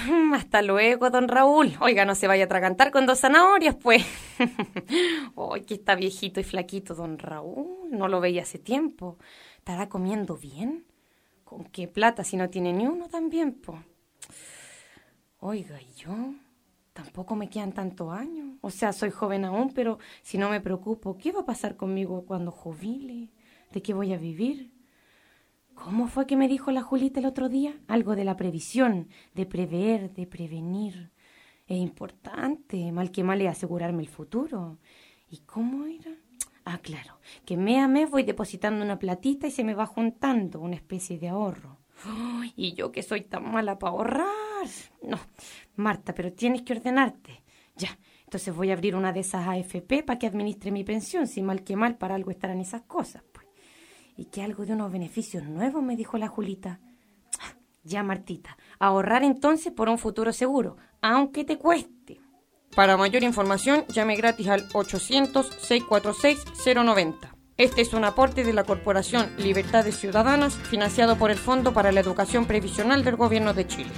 Hasta luego, don Raúl. Oiga, no se vaya a atragantar con dos zanahorias, pues. Ay, que está viejito y flaquito, don Raúl. No lo veía hace tiempo. ¿Estará comiendo bien? ¿Con qué plata si no tiene ni uno también, pues? Oiga, ¿y yo? Tampoco me quedan tantos años. O sea, soy joven aún, pero si no me preocupo, ¿qué va a pasar conmigo cuando jubile? ¿De qué voy a vivir? ¿Cómo fue que me dijo la Julita el otro día? Algo de la previsión, de prever, de prevenir. Es importante, mal que mal, es asegurarme el futuro. ¿Y cómo era? Ah, claro, que mes a mes voy depositando una platita y se me va juntando una especie de ahorro. y yo que soy tan mala para ahorrar. No, Marta, pero tienes que ordenarte. Ya, entonces voy a abrir una de esas AFP para que administre mi pensión, si mal que mal para algo estarán esas cosas. Y que algo de unos beneficios nuevos, me dijo la Julita. Ya, Martita, ahorrar entonces por un futuro seguro, aunque te cueste. Para mayor información, llame gratis al 800-646-090. Este es un aporte de la Corporación Libertades Ciudadanas financiado por el Fondo para la Educación Previsional del Gobierno de Chile.